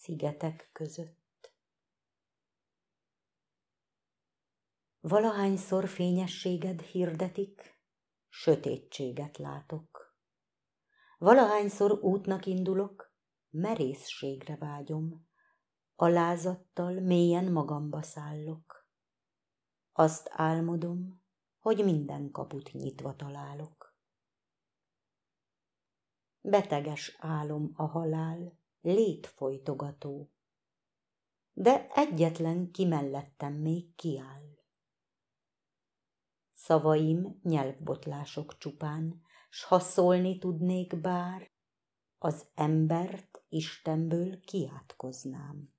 szigetek között. Valahányszor fényességed hirdetik, sötétséget látok. Valahányszor útnak indulok, merészségre vágyom, alázattal mélyen magamba szállok. Azt álmodom, hogy minden kaput nyitva találok. Beteges álom a halál, létfolytogató, de egyetlen ki mellettem még kiáll. Szavaim nyelvbotlások csupán, s ha szólni tudnék bár, az embert Istenből kiátkoznám.